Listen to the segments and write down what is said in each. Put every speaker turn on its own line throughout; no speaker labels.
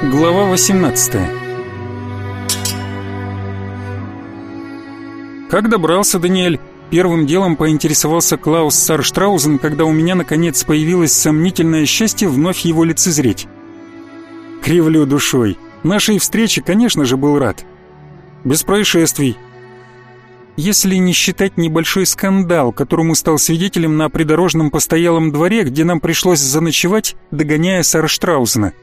Глава 18 Как добрался Даниэль? Первым делом поинтересовался Клаус Сарштраузен, когда у меня наконец появилось сомнительное счастье вновь его лицезреть. Кривлю душой. Нашей встрече, конечно же, был рад. Без происшествий. Если не считать небольшой скандал, которому стал свидетелем на придорожном постоялом дворе, где нам пришлось заночевать, догоняя Сарштраузена.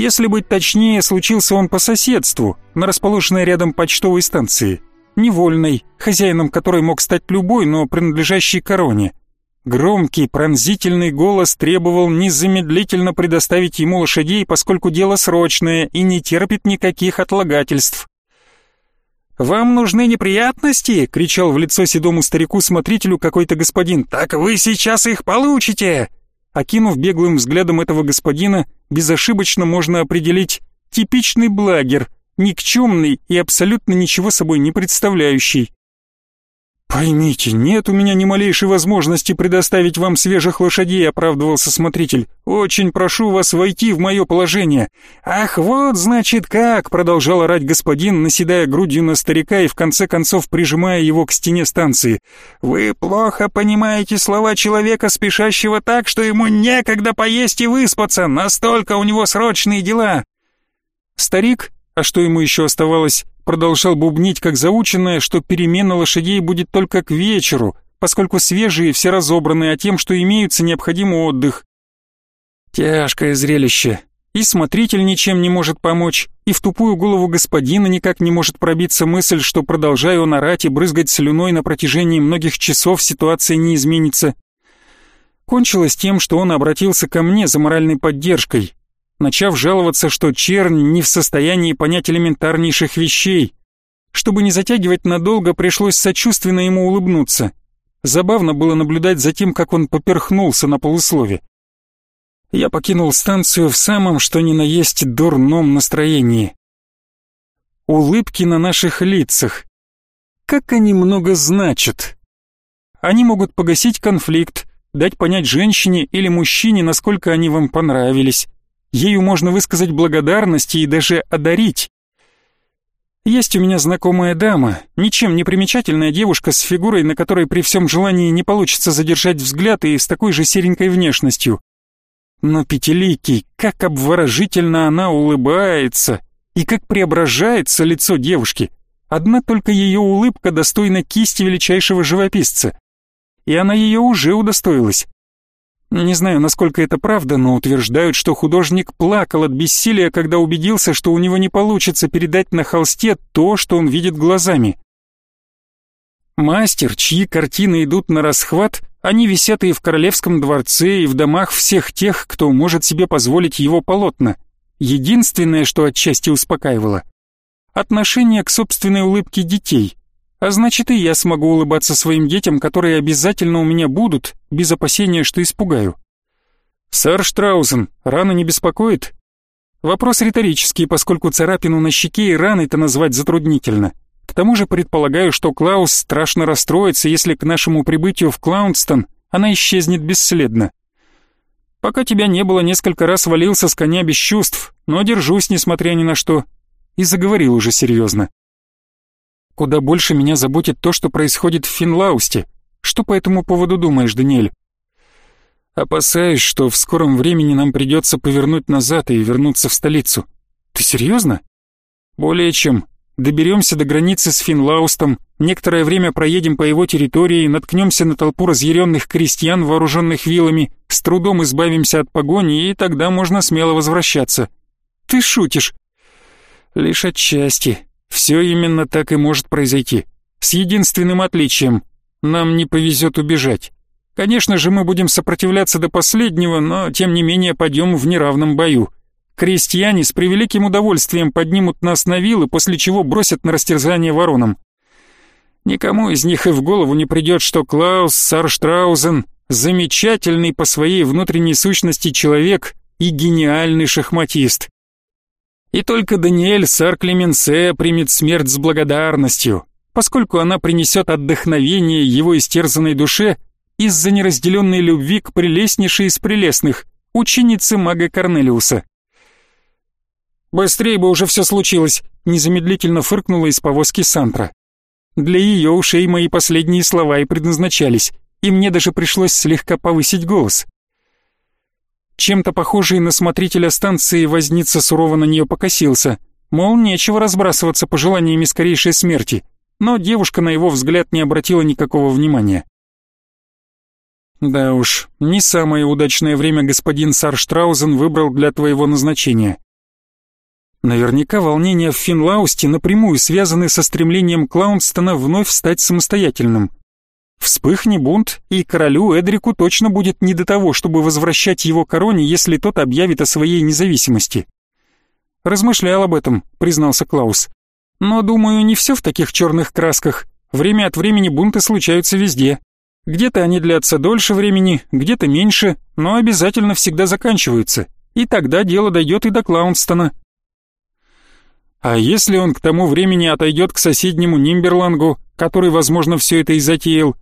Если быть точнее, случился он по соседству, на расположенной рядом почтовой станции. Невольной, хозяином которой мог стать любой, но принадлежащий короне. Громкий, пронзительный голос требовал незамедлительно предоставить ему лошадей, поскольку дело срочное и не терпит никаких отлагательств. «Вам нужны неприятности?» — кричал в лицо седому старику-смотрителю какой-то господин. «Так вы сейчас их получите!» Окинув беглым взглядом этого господина, безошибочно можно определить типичный благер, никчемный и абсолютно ничего собой не представляющий. «Поймите, нет у меня ни малейшей возможности предоставить вам свежих лошадей», — оправдывался смотритель. «Очень прошу вас войти в мое положение». «Ах, вот, значит, как!» — продолжал орать господин, наседая грудью на старика и в конце концов прижимая его к стене станции. «Вы плохо понимаете слова человека, спешащего так, что ему некогда поесть и выспаться, настолько у него срочные дела». Старик, а что ему еще оставалось, продолжал бубнить как заученное, что перемена лошадей будет только к вечеру, поскольку свежие все разобраны, а тем, что имеются, необходим отдых. Тяжкое зрелище. И смотритель ничем не может помочь, и в тупую голову господина никак не может пробиться мысль, что продолжая он орать и брызгать слюной на протяжении многих часов, ситуация не изменится. Кончилось тем, что он обратился ко мне за моральной поддержкой, начав жаловаться, что чернь не в состоянии понять элементарнейших вещей. Чтобы не затягивать надолго, пришлось сочувственно ему улыбнуться. Забавно было наблюдать за тем, как он поперхнулся на полуслове. Я покинул станцию в самом что ни на есть дурном настроении. Улыбки на наших лицах. Как они много значат. Они могут погасить конфликт, дать понять женщине или мужчине, насколько они вам понравились. Ею можно высказать благодарность и даже одарить. Есть у меня знакомая дама, ничем не примечательная девушка с фигурой, на которой при всем желании не получится задержать взгляд и с такой же серенькой внешностью. Но пятиликий, как обворожительно она улыбается, и как преображается лицо девушки. Одна только ее улыбка достойна кисти величайшего живописца. И она ее уже удостоилась. Не знаю, насколько это правда, но утверждают, что художник плакал от бессилия, когда убедился, что у него не получится передать на холсте то, что он видит глазами. Мастер, чьи картины идут на расхват, они висят и в королевском дворце, и в домах всех тех, кто может себе позволить его полотна. Единственное, что отчасти успокаивало — отношение к собственной улыбке детей — а значит, и я смогу улыбаться своим детям, которые обязательно у меня будут, без опасения, что испугаю. Сэр Штраузен, рана не беспокоит? Вопрос риторический, поскольку царапину на щеке и раны-то назвать затруднительно. К тому же предполагаю, что Клаус страшно расстроится, если к нашему прибытию в Клаунстон она исчезнет бесследно. Пока тебя не было, несколько раз валился с коня без чувств, но держусь, несмотря ни на что. И заговорил уже серьезно. Куда больше меня заботит то, что происходит в Финлаусте. Что по этому поводу думаешь, Даниэль? Опасаюсь, что в скором времени нам придется повернуть назад и вернуться в столицу. Ты серьезно? Более чем. Доберемся до границы с Финлаустом, некоторое время проедем по его территории, наткнемся на толпу разъяренных крестьян, вооруженных вилами, с трудом избавимся от погони, и тогда можно смело возвращаться. Ты шутишь? Лишь отчасти. Все именно так и может произойти. С единственным отличием. Нам не повезет убежать. Конечно же, мы будем сопротивляться до последнего, но тем не менее пойдем в неравном бою. Крестьяне с превеликим удовольствием поднимут нас на вилы, после чего бросят на растерзание воронам. Никому из них и в голову не придет, что Клаус Сарштраузен замечательный по своей внутренней сущности человек и гениальный шахматист. И только Даниэль Сар Клеменсе примет смерть с благодарностью, поскольку она принесет отдохновение его истерзанной душе из-за неразделенной любви к прелестнейшей из прелестных, ученице мага Корнелиуса. Быстрее бы уже все случилось!» Незамедлительно фыркнула из повозки Сантра. Для ее ушей мои последние слова и предназначались, и мне даже пришлось слегка повысить голос. Чем-то похожий на смотрителя станции возница сурово на нее покосился, мол, нечего разбрасываться пожеланиями скорейшей смерти, но девушка на его взгляд не обратила никакого внимания. «Да уж, не самое удачное время господин Сарштраузен выбрал для твоего назначения. Наверняка волнения в Финлаусте напрямую связаны со стремлением Клаунстона вновь стать самостоятельным. Вспыхни бунт, и королю Эдрику точно будет не до того, чтобы возвращать его короне, если тот объявит о своей независимости. «Размышлял об этом», — признался Клаус. «Но, думаю, не все в таких черных красках. Время от времени бунты случаются везде. Где-то они длятся дольше времени, где-то меньше, но обязательно всегда заканчиваются. И тогда дело дойдет и до Клаунстона. А если он к тому времени отойдет к соседнему Нимберлангу, который, возможно, все это и затеял,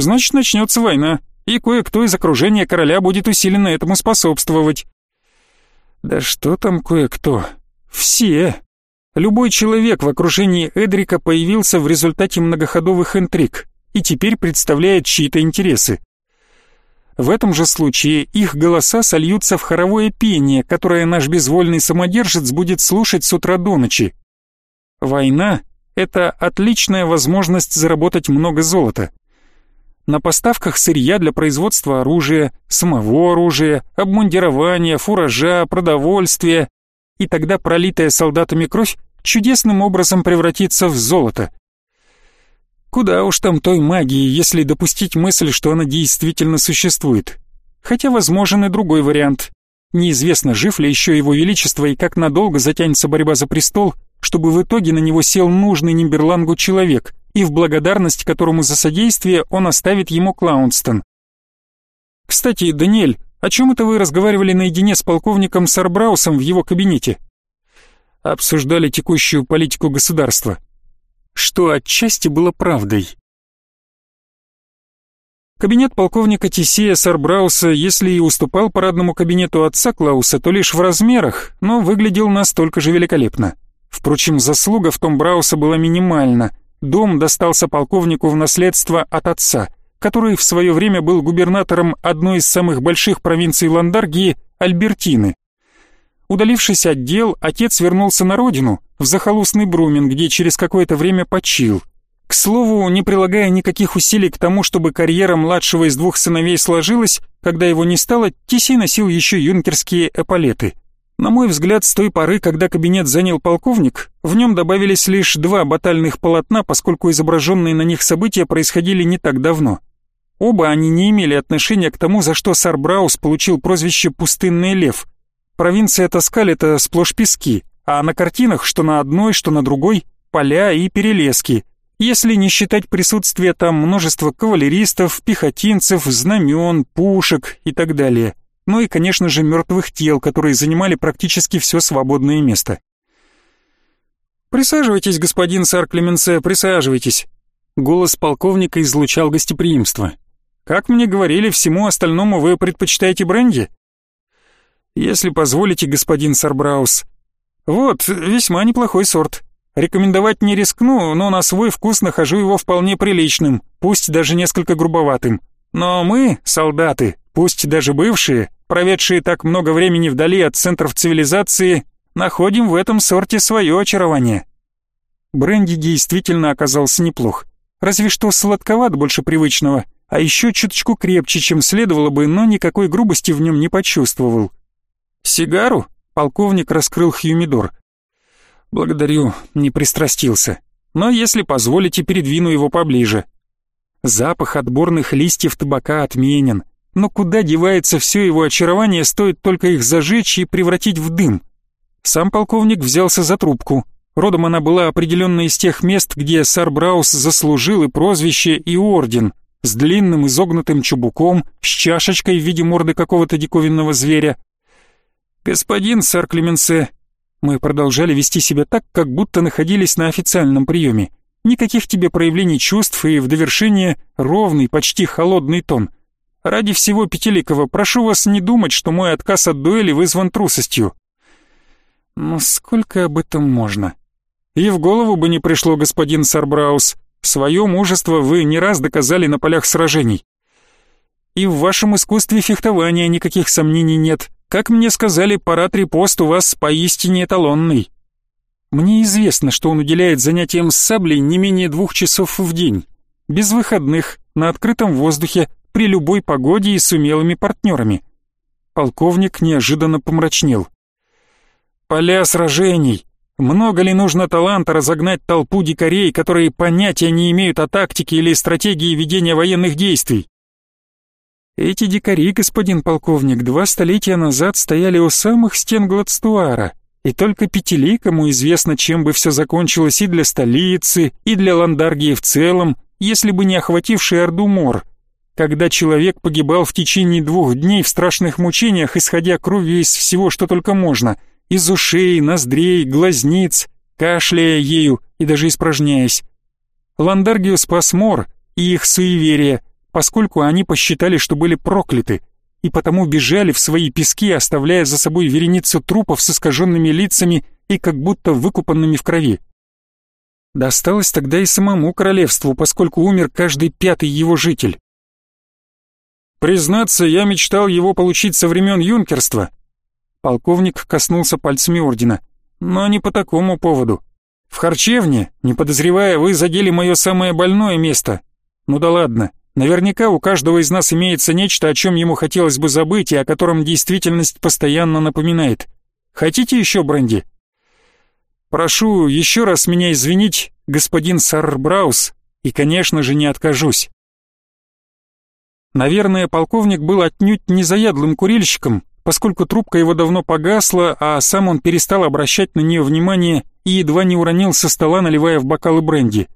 значит, начнется война, и кое-кто из окружения короля будет усиленно этому способствовать. Да что там кое-кто? Все. Любой человек в окружении Эдрика появился в результате многоходовых интриг и теперь представляет чьи-то интересы. В этом же случае их голоса сольются в хоровое пение, которое наш безвольный самодержец будет слушать с утра до ночи. Война — это отличная возможность заработать много золота. На поставках сырья для производства оружия, самого оружия, обмундирования, фуража, продовольствия, и тогда пролитая солдатами кровь чудесным образом превратится в золото. Куда уж там той магии, если допустить мысль, что она действительно существует. Хотя возможен и другой вариант. Неизвестно, жив ли еще его величество и как надолго затянется борьба за престол, чтобы в итоге на него сел нужный Нимберлангу человек, и в благодарность которому за содействие он оставит ему Клаунстон. Кстати, Даниэль, о чем это вы разговаривали наедине с полковником Сарбраусом в его кабинете? Обсуждали текущую политику государства что отчасти было правдой. Кабинет полковника Тисея Сарбрауса, если и уступал парадному кабинету отца Клауса, то лишь в размерах, но выглядел настолько же великолепно. Впрочем, заслуга в том Брауса была минимальна. Дом достался полковнику в наследство от отца, который в свое время был губернатором одной из самых больших провинций Ландаргии, Альбертины. Удалившись от дел, отец вернулся на родину, в захолустный Брумен, где через какое-то время почил. К слову, не прилагая никаких усилий к тому, чтобы карьера младшего из двух сыновей сложилась, когда его не стало, Тисей носил еще юнкерские эполеты. На мой взгляд, с той поры, когда кабинет занял полковник, в нем добавились лишь два батальных полотна, поскольку изображенные на них события происходили не так давно. Оба они не имели отношения к тому, за что Сарбраус получил прозвище «Пустынный лев», Провинция Тоскаль — это сплошь пески, а на картинах, что на одной, что на другой, поля и перелески, если не считать присутствие там множества кавалеристов, пехотинцев, знамен, пушек и так далее. Ну и, конечно же, мертвых тел, которые занимали практически все свободное место. «Присаживайтесь, господин сар Клеменсе, присаживайтесь». Голос полковника излучал гостеприимство. «Как мне говорили, всему остальному вы предпочитаете бренди?» если позволите, господин Сарбраус. Вот, весьма неплохой сорт. Рекомендовать не рискну, но на свой вкус нахожу его вполне приличным, пусть даже несколько грубоватым. Но мы, солдаты, пусть даже бывшие, проведшие так много времени вдали от центров цивилизации, находим в этом сорте свое очарование. Бренди действительно оказался неплох. Разве что сладковат больше привычного, а еще чуточку крепче, чем следовало бы, но никакой грубости в нем не почувствовал. «Сигару?» — полковник раскрыл хьюмидор. «Благодарю, не пристрастился. Но если позволите, передвину его поближе. Запах отборных листьев табака отменен. Но куда девается все его очарование, стоит только их зажечь и превратить в дым?» Сам полковник взялся за трубку. Родом она была определенно из тех мест, где сар Браус заслужил и прозвище, и орден, с длинным изогнутым чубуком, с чашечкой в виде морды какого-то диковинного зверя, «Господин сэр Клеменсе...» Мы продолжали вести себя так, как будто находились на официальном приеме. Никаких тебе проявлений чувств и в довершение ровный, почти холодный тон. Ради всего Пятиликова прошу вас не думать, что мой отказ от дуэли вызван трусостью. Но сколько об этом можно? И в голову бы не пришло, господин Сарбраус. Свое мужество вы не раз доказали на полях сражений. И в вашем искусстве фехтования никаких сомнений нет. Как мне сказали, парад репост у вас поистине эталонный. Мне известно, что он уделяет занятиям с саблей не менее двух часов в день. Без выходных, на открытом воздухе, при любой погоде и с умелыми партнерами. Полковник неожиданно помрачнел. Поля сражений. Много ли нужно таланта разогнать толпу дикарей, которые понятия не имеют о тактике или стратегии ведения военных действий? Эти дикари, господин полковник, два столетия назад стояли у самых стен Гладстуара, и только пятиликому известно, чем бы все закончилось и для столицы, и для Ландаргии в целом, если бы не охвативший Орду мор, когда человек погибал в течение двух дней в страшных мучениях, исходя кровью из всего, что только можно — из ушей, ноздрей, глазниц, кашляя ею и даже испражняясь. Ландаргию спас мор и их суеверие, поскольку они посчитали, что были прокляты, и потому бежали в свои пески, оставляя за собой вереницу трупов с искаженными лицами и как будто выкупанными в крови. Досталось тогда и самому королевству, поскольку умер каждый пятый его житель. Признаться, я мечтал его получить со времен юнкерства, Полковник коснулся пальцами ордена. Но не по такому поводу. В харчевне, не подозревая, вы задели мое самое больное место. Ну да ладно, наверняка у каждого из нас имеется нечто, о чем ему хотелось бы забыть и о котором действительность постоянно напоминает. Хотите еще бренди? Прошу еще раз меня извинить, господин Сарбраус, и, конечно же, не откажусь. Наверное, полковник был отнюдь не заядлым курильщиком, поскольку трубка его давно погасла, а сам он перестал обращать на нее внимание и едва не уронил со стола, наливая в бокалы бренди.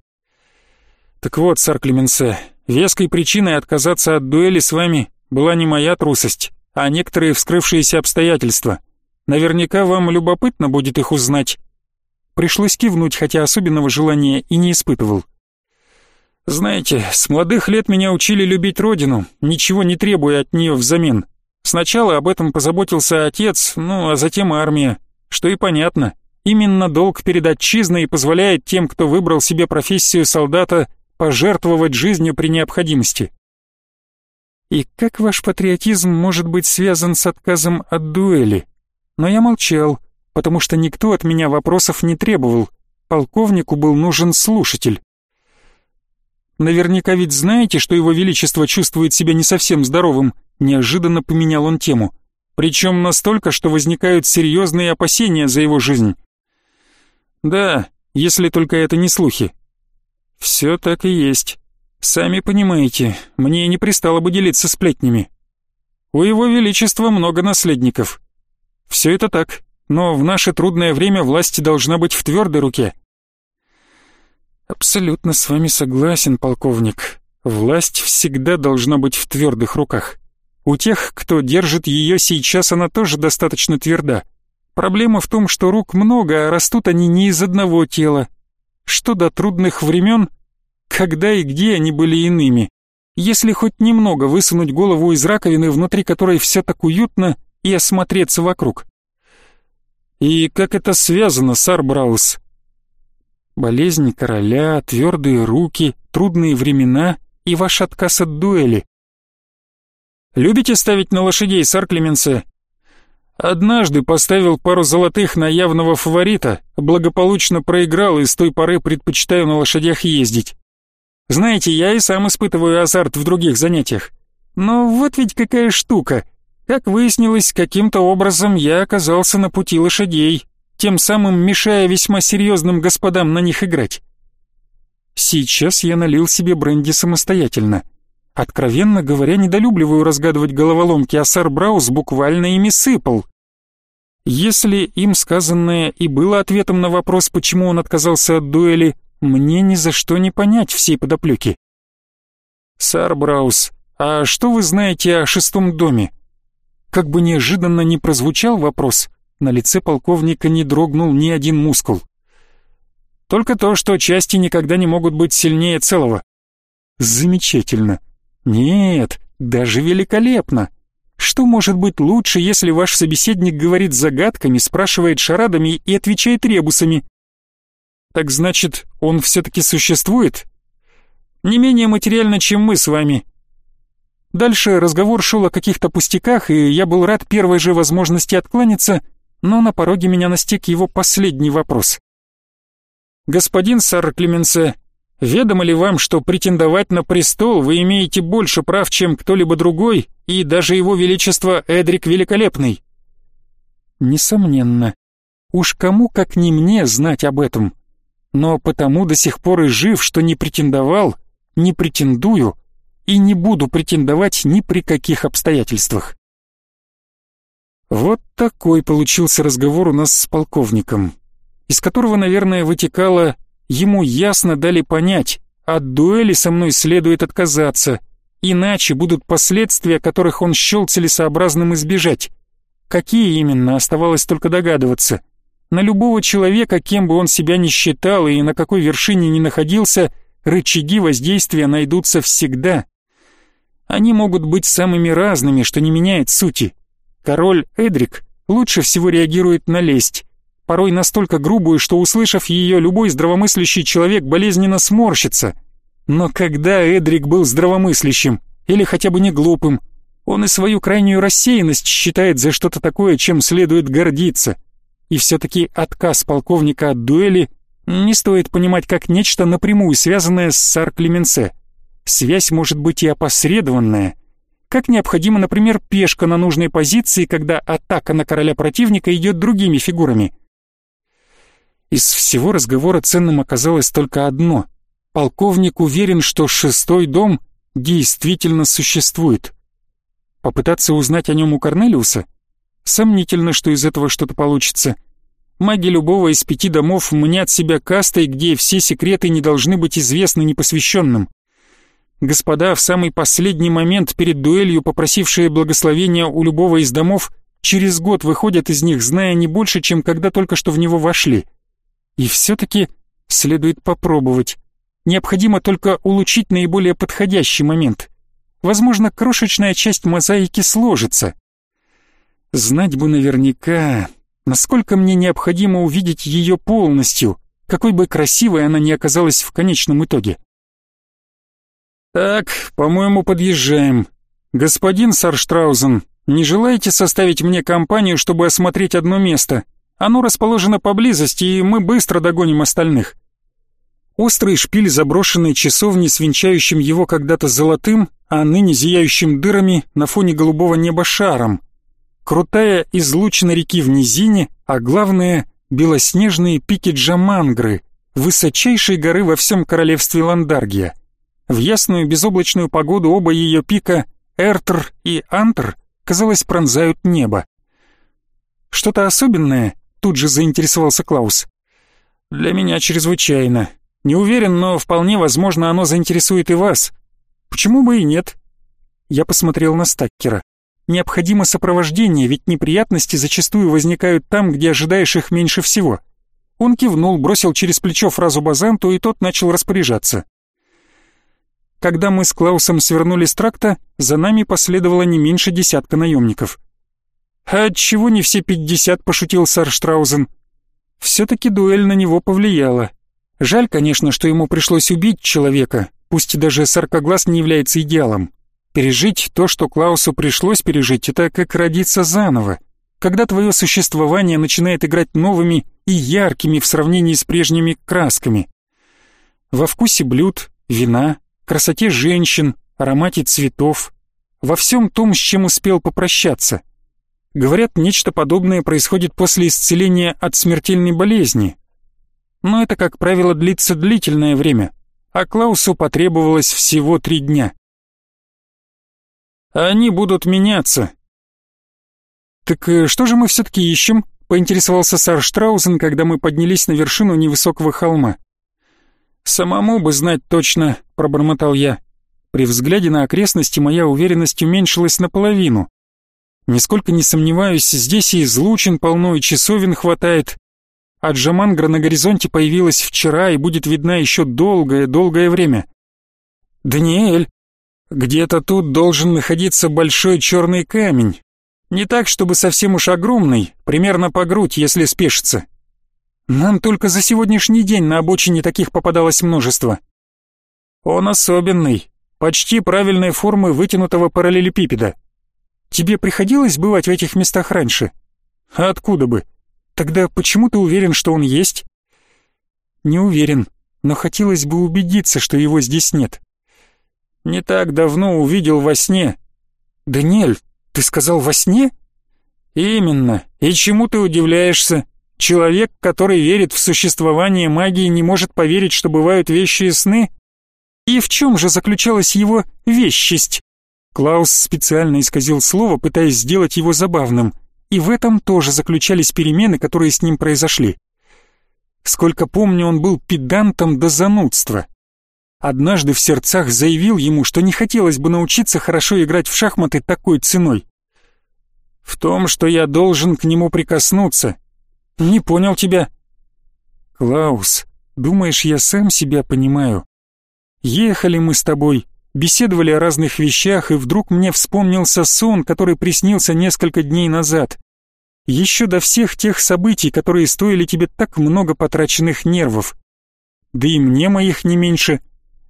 «Так вот, сэр Клеменсе, веской причиной отказаться от дуэли с вами была не моя трусость, а некоторые вскрывшиеся обстоятельства. Наверняка вам любопытно будет их узнать». Пришлось кивнуть, хотя особенного желания и не испытывал. «Знаете, с молодых лет меня учили любить родину, ничего не требуя от нее взамен. Сначала об этом позаботился отец, ну а затем армия. Что и понятно. Именно долг перед отчизной позволяет тем, кто выбрал себе профессию солдата, пожертвовать жизнью при необходимости. И как ваш патриотизм может быть связан с отказом от дуэли? Но я молчал, потому что никто от меня вопросов не требовал. Полковнику был нужен слушатель. Наверняка ведь знаете, что его величество чувствует себя не совсем здоровым, Неожиданно поменял он тему. Причем настолько, что возникают серьезные опасения за его жизнь. Да, если только это не слухи. Все так и есть. Сами понимаете, мне не пристало бы делиться сплетнями. У его величества много наследников. Все это так, но в наше трудное время власть должна быть в твердой руке. Абсолютно с вами согласен, полковник. Власть всегда должна быть в твердых руках. У тех, кто держит ее сейчас, она тоже достаточно тверда. Проблема в том, что рук много, а растут они не из одного тела. Что до трудных времен, когда и где они были иными. Если хоть немного высунуть голову из раковины, внутри которой все так уютно, и осмотреться вокруг. И как это связано, Сарбраус? Болезнь короля, твердые руки, трудные времена и ваш отказ от дуэли. Любите ставить на лошадей, сар Клеменсе?» «Однажды поставил пару золотых на явного фаворита, благополучно проиграл и с той поры предпочитаю на лошадях ездить. Знаете, я и сам испытываю азарт в других занятиях. Но вот ведь какая штука. Как выяснилось, каким-то образом я оказался на пути лошадей, тем самым мешая весьма серьезным господам на них играть. Сейчас я налил себе бренди самостоятельно — Откровенно говоря, недолюбливаю разгадывать головоломки, а сэр Браус буквально ими сыпал. Если им сказанное и было ответом на вопрос, почему он отказался от дуэли, мне ни за что не понять всей подоплеки. «Сэр Браус, а что вы знаете о шестом доме?» Как бы неожиданно не прозвучал вопрос, на лице полковника не дрогнул ни один мускул. «Только то, что части никогда не могут быть сильнее целого». «Замечательно. Нет, даже великолепно. Что может быть лучше, если ваш собеседник говорит загадками, спрашивает шарадами и отвечает ребусами? Так значит, он все-таки существует? Не менее материально, чем мы с вами. Дальше разговор шел о каких-то пустяках, и я был рад первой же возможности откланяться, но на пороге меня настиг его последний вопрос. «Господин сэр Клеменсе, ведомо ли вам, что претендовать на престол вы имеете больше прав, чем кто-либо другой, и даже его величество Эдрик Великолепный?» «Несомненно. Уж кому, как не мне, знать об этом. Но потому до сих пор и жив, что не претендовал, не претендую и не буду претендовать ни при каких обстоятельствах». Вот такой получился разговор у нас с полковником из которого, наверное, вытекало «ему ясно дали понять, от дуэли со мной следует отказаться, иначе будут последствия, которых он счел целесообразным избежать». Какие именно, оставалось только догадываться. На любого человека, кем бы он себя ни считал и на какой вершине ни находился, рычаги воздействия найдутся всегда. Они могут быть самыми разными, что не меняет сути. Король Эдрик лучше всего реагирует на лесть, порой настолько грубую, что, услышав ее, любой здравомыслящий человек болезненно сморщится. Но когда Эдрик был здравомыслящим, или хотя бы не глупым, он и свою крайнюю рассеянность считает за что-то такое, чем следует гордиться. И все-таки отказ полковника от дуэли не стоит понимать как нечто напрямую связанное с сар Клеменсе. Связь может быть и опосредованная. Как необходимо, например, пешка на нужной позиции, когда атака на короля противника идет другими фигурами – из всего разговора ценным оказалось только одно. Полковник уверен, что шестой дом действительно существует. Попытаться узнать о нем у Корнелиуса? Сомнительно, что из этого что-то получится. Маги любого из пяти домов мнят себя кастой, где все секреты не должны быть известны непосвященным. Господа, в самый последний момент перед дуэлью, попросившие благословения у любого из домов, через год выходят из них, зная не больше, чем когда только что в него вошли. И все-таки следует попробовать. Необходимо только улучшить наиболее подходящий момент. Возможно, крошечная часть мозаики сложится. Знать бы наверняка, насколько мне необходимо увидеть ее полностью, какой бы красивой она ни оказалась в конечном итоге. «Так, по-моему, подъезжаем. Господин Сарштраузен, не желаете составить мне компанию, чтобы осмотреть одно место?» Оно расположено поблизости, и мы быстро догоним остальных. Острый шпиль заброшенной часовни с венчающим его когда-то золотым, а ныне зияющим дырами на фоне голубого неба шаром. Крутая излучина реки в низине, а главное — белоснежные пики Джамангры, высочайшей горы во всем королевстве Ландаргия. В ясную безоблачную погоду оба ее пика, Эртр и Антр, казалось, пронзают небо. Что-то особенное Тут же заинтересовался Клаус. «Для меня чрезвычайно. Не уверен, но вполне возможно оно заинтересует и вас. Почему бы и нет?» Я посмотрел на Стаккера. «Необходимо сопровождение, ведь неприятности зачастую возникают там, где ожидаешь их меньше всего». Он кивнул, бросил через плечо фразу Базанту, и тот начал распоряжаться. Когда мы с Клаусом свернули с тракта, за нами последовало не меньше десятка наемников. «А отчего не все пятьдесят?» — пошутил сэр Штраузен. Все-таки дуэль на него повлияла. Жаль, конечно, что ему пришлось убить человека, пусть даже саркоглаз не является идеалом. Пережить то, что Клаусу пришлось пережить, это как родиться заново. Когда твое существование начинает играть новыми и яркими в сравнении с прежними красками. Во вкусе блюд, вина, красоте женщин, аромате цветов, во всем том, с чем успел попрощаться — Говорят, нечто подобное происходит после исцеления от смертельной болезни. Но это, как правило, длится длительное время, а Клаусу потребовалось всего три дня. Они будут меняться. Так э, что же мы все-таки ищем? Поинтересовался сэр Штраузен, когда мы поднялись на вершину невысокого холма. «Самому бы знать точно», — пробормотал я. При взгляде на окрестности моя уверенность уменьшилась наполовину. Нисколько не сомневаюсь, здесь и излучин полно, и часовен хватает. А Джамангра на горизонте появилась вчера и будет видна еще долгое-долгое время. «Даниэль!» Где-то тут должен находиться большой черный камень. Не так, чтобы совсем уж огромный, примерно по грудь, если спешится. Нам только за сегодняшний день на обочине таких попадалось множество. Он особенный, почти правильной формы вытянутого параллелепипеда. Тебе приходилось бывать в этих местах раньше? А откуда бы? Тогда почему ты уверен, что он есть? Не уверен, но хотелось бы убедиться, что его здесь нет. Не так давно увидел во сне. Даниэль, ты сказал во сне? Именно. И чему ты удивляешься? Человек, который верит в существование магии, не может поверить, что бывают вещи и сны? И в чем же заключалась его вещесть? Клаус специально исказил слово, пытаясь сделать его забавным, и в этом тоже заключались перемены, которые с ним произошли. Сколько помню, он был педантом до занудства. Однажды в сердцах заявил ему, что не хотелось бы научиться хорошо играть в шахматы такой ценой. В том, что я должен к нему прикоснуться. Не понял тебя. Клаус, думаешь, я сам себя понимаю? Ехали мы с тобой, беседовали о разных вещах, и вдруг мне вспомнился сон, который приснился несколько дней назад. Еще до всех тех событий, которые стоили тебе так много потраченных нервов. Да и мне моих не меньше.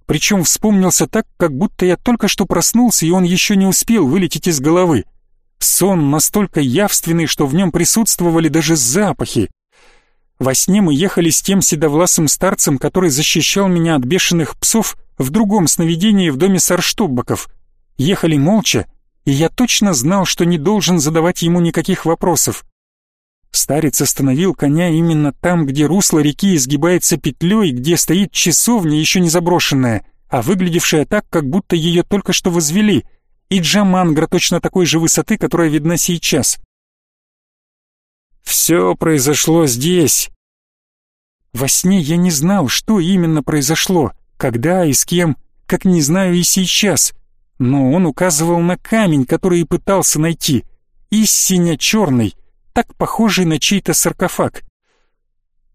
Причем вспомнился так, как будто я только что проснулся, и он еще не успел вылететь из головы. Сон настолько явственный, что в нем присутствовали даже запахи. Во сне мы ехали с тем седовласым старцем, который защищал меня от бешеных псов в другом сновидении в доме Сарштуббаков. Ехали молча, и я точно знал, что не должен задавать ему никаких вопросов. Старец остановил коня именно там, где русло реки изгибается петлей, где стоит часовня, еще не заброшенная, а выглядевшая так, как будто ее только что возвели, и Джамангра точно такой же высоты, которая видна сейчас. Все произошло здесь. Во сне я не знал, что именно произошло, когда и с кем, как не знаю и сейчас. Но он указывал на камень, который и пытался найти. Истинно черный, так похожий на чей-то саркофаг.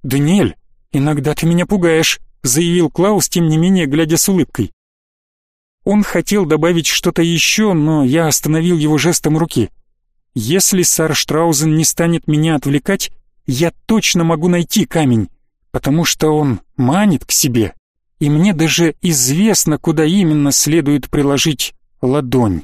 «Даниэль, иногда ты меня пугаешь», — заявил Клаус, тем не менее, глядя с улыбкой. Он хотел добавить что-то еще, но я остановил его жестом руки. Если сар Штраузен не станет меня отвлекать, я точно могу найти камень, потому что он манит к себе, и мне даже известно, куда именно следует приложить ладонь.